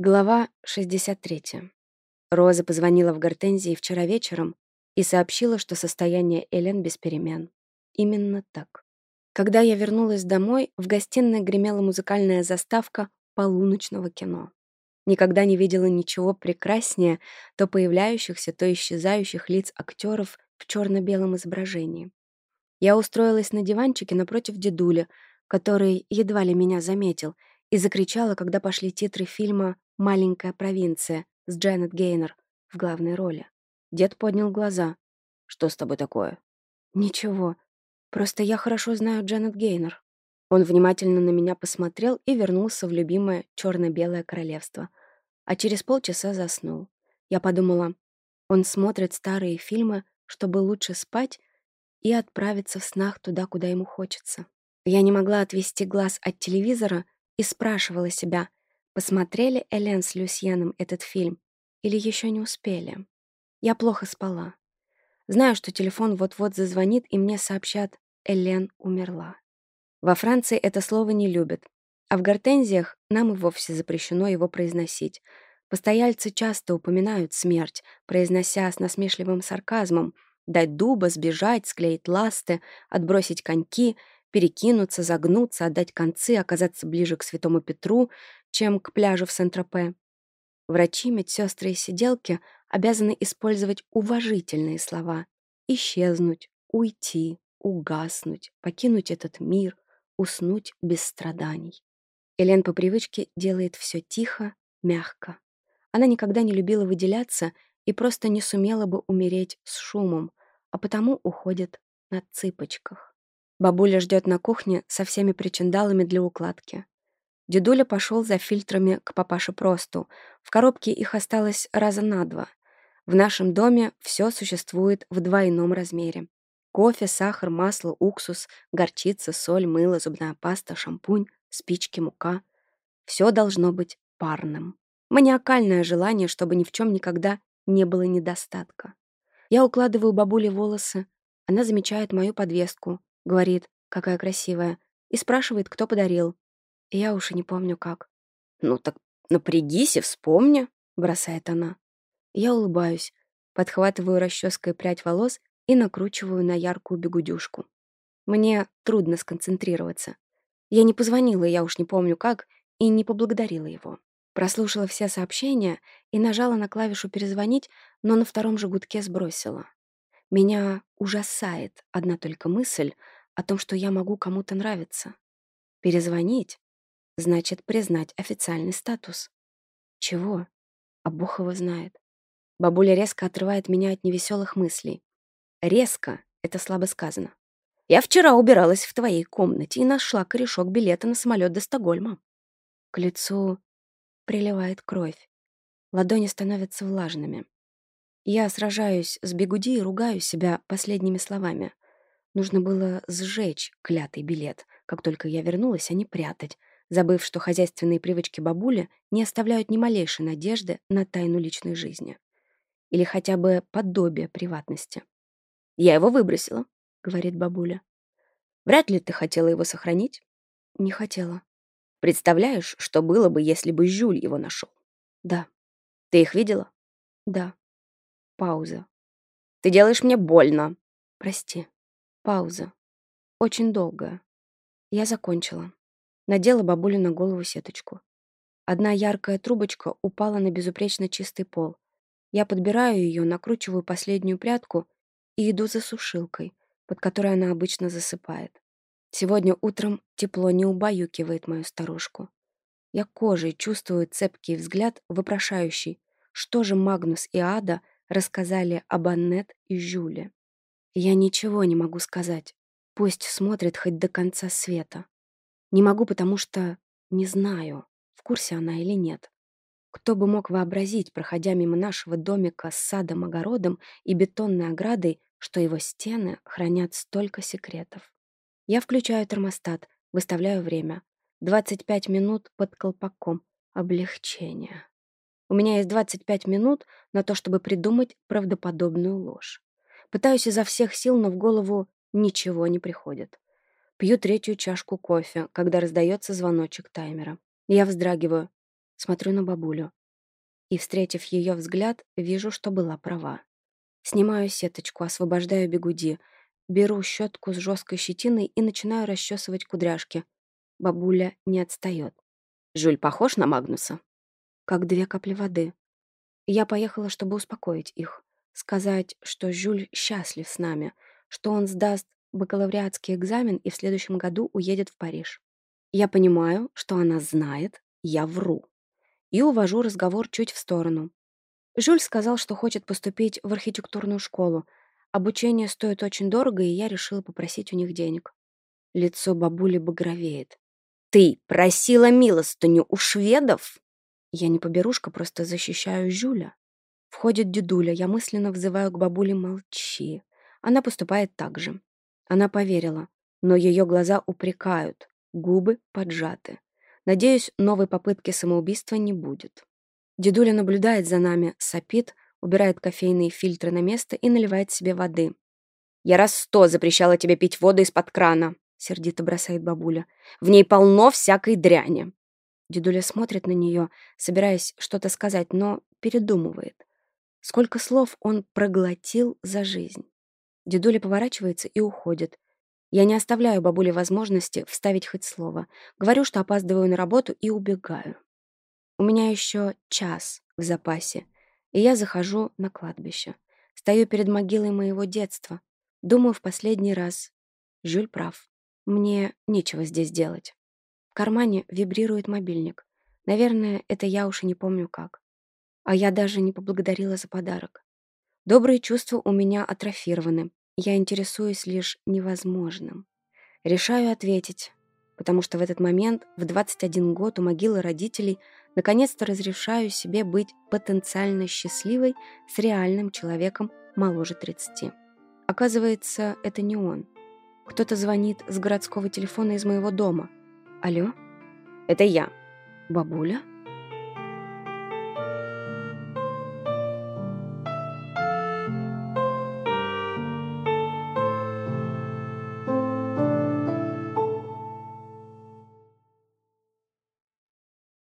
Глава 63. Роза позвонила в Гортензии вчера вечером и сообщила, что состояние Элен без перемен. Именно так. Когда я вернулась домой, в гостиной гремела музыкальная заставка полуночного кино. Никогда не видела ничего прекраснее то появляющихся, то исчезающих лиц актеров в черно-белом изображении. Я устроилась на диванчике напротив Дедуля, который едва ли меня заметил, и закричала, когда пошли титры фильма «Маленькая провинция» с Джанет Гейнер в главной роли. Дед поднял глаза. «Что с тобой такое?» «Ничего. Просто я хорошо знаю Джанет Гейнер». Он внимательно на меня посмотрел и вернулся в любимое черно-белое королевство. А через полчаса заснул. Я подумала, он смотрит старые фильмы, чтобы лучше спать и отправиться в снах туда, куда ему хочется. Я не могла отвести глаз от телевизора и спрашивала себя, Посмотрели Элен с Люсьеном этот фильм или еще не успели? Я плохо спала. Знаю, что телефон вот-вот зазвонит, и мне сообщат «Элен умерла». Во Франции это слово не любят, а в гортензиях нам и вовсе запрещено его произносить. Постояльцы часто упоминают смерть, произнося с насмешливым сарказмом «дать дуба, сбежать, склеить ласты, отбросить коньки», перекинуться, загнуться, отдать концы, оказаться ближе к святому Петру, чем к пляжу в Сент-Тропе. Врачи, медсестры и сиделки обязаны использовать уважительные слова «исчезнуть», «уйти», «угаснуть», «покинуть этот мир», «уснуть без страданий». Элен по привычке делает все тихо, мягко. Она никогда не любила выделяться и просто не сумела бы умереть с шумом, а потому уходит на цыпочках. Бабуля ждет на кухне со всеми причиндалами для укладки. Дедуля пошел за фильтрами к папаше Просту. В коробке их осталось раза на два. В нашем доме все существует в двойном размере. Кофе, сахар, масло, уксус, горчица, соль, мыло, зубная паста, шампунь, спички, мука. Все должно быть парным. Маниакальное желание, чтобы ни в чем никогда не было недостатка. Я укладываю бабуле волосы. Она замечает мою подвеску, говорит, какая красивая, и спрашивает, кто подарил. Я уж и не помню как. «Ну так напрягись и вспомни», — бросает она. Я улыбаюсь, подхватываю расческой прядь волос и накручиваю на яркую бегудюшку. Мне трудно сконцентрироваться. Я не позвонила, я уж не помню как, и не поблагодарила его. Прослушала все сообщения и нажала на клавишу «перезвонить», но на втором же гудке сбросила. Меня ужасает одна только мысль о том, что я могу кому-то нравиться. Перезвонить значит признать официальный статус. Чего? А бог его знает. Бабуля резко отрывает меня от невеселых мыслей. Резко — это слабо сказано. Я вчера убиралась в твоей комнате и нашла корешок билета на самолет до Стокгольма. К лицу приливает кровь. Ладони становятся влажными. Я сражаюсь с бегуди и ругаю себя последними словами. Нужно было сжечь клятый билет. Как только я вернулась, а не прятать, забыв, что хозяйственные привычки бабули не оставляют ни малейшей надежды на тайну личной жизни. Или хотя бы подобие приватности. «Я его выбросила», — говорит бабуля. «Вряд ли ты хотела его сохранить?» «Не хотела». «Представляешь, что было бы, если бы Жюль его нашел?» «Да». «Ты их видела?» «Да». Пауза. «Ты делаешь мне больно». «Прости». Пауза. Очень долгая. Я закончила надела бабуля на голову сеточку. Одна яркая трубочка упала на безупречно чистый пол. Я подбираю ее, накручиваю последнюю прядку и иду за сушилкой, под которой она обычно засыпает. Сегодня утром тепло не убаюкивает мою старушку. Я кожей чувствую цепкий взгляд, вопрошающий, что же Магнус и Ада рассказали об Аннет и Жюле. Я ничего не могу сказать. Пусть смотрит хоть до конца света. Не могу, потому что не знаю, в курсе она или нет. Кто бы мог вообразить, проходя мимо нашего домика с садом-огородом и бетонной оградой, что его стены хранят столько секретов. Я включаю термостат, выставляю время. 25 минут под колпаком. Облегчение. У меня есть 25 минут на то, чтобы придумать правдоподобную ложь. Пытаюсь изо всех сил, но в голову ничего не приходит. Пью третью чашку кофе, когда раздается звоночек таймера. Я вздрагиваю, смотрю на бабулю. И, встретив ее взгляд, вижу, что была права. Снимаю сеточку, освобождаю бегуди, беру щетку с жесткой щетиной и начинаю расчесывать кудряшки. Бабуля не отстает. «Жюль похож на Магнуса?» «Как две капли воды». Я поехала, чтобы успокоить их. Сказать, что Жюль счастлив с нами, что он сдаст бакалавриатский экзамен и в следующем году уедет в Париж. Я понимаю, что она знает, я вру. И увожу разговор чуть в сторону. Жюль сказал, что хочет поступить в архитектурную школу. Обучение стоит очень дорого, и я решила попросить у них денег. Лицо бабули багровеет. «Ты просила милостыню у шведов?» Я не поберушка, просто защищаю Жюля. Входит дедуля, я мысленно взываю к бабуле «молчи». Она поступает так же. Она поверила, но ее глаза упрекают, губы поджаты. Надеюсь, новой попытки самоубийства не будет. Дедуля наблюдает за нами, сопит, убирает кофейные фильтры на место и наливает себе воды. «Я раз сто запрещала тебе пить воду из-под крана», — сердито бросает бабуля. «В ней полно всякой дряни». Дедуля смотрит на нее, собираясь что-то сказать, но передумывает. Сколько слов он проглотил за жизнь. Дедуля поворачивается и уходит. Я не оставляю бабуле возможности вставить хоть слово. Говорю, что опаздываю на работу и убегаю. У меня еще час в запасе, и я захожу на кладбище. Стою перед могилой моего детства. Думаю в последний раз. Жюль прав. Мне нечего здесь делать. В кармане вибрирует мобильник. Наверное, это я уж и не помню как. А я даже не поблагодарила за подарок. Добрые чувства у меня атрофированы. Я интересуюсь лишь невозможным. Решаю ответить, потому что в этот момент, в 21 год у могилы родителей, наконец-то разрешаю себе быть потенциально счастливой с реальным человеком моложе 30. Оказывается, это не он. Кто-то звонит с городского телефона из моего дома. «Алло?» «Это я». «Бабуля?»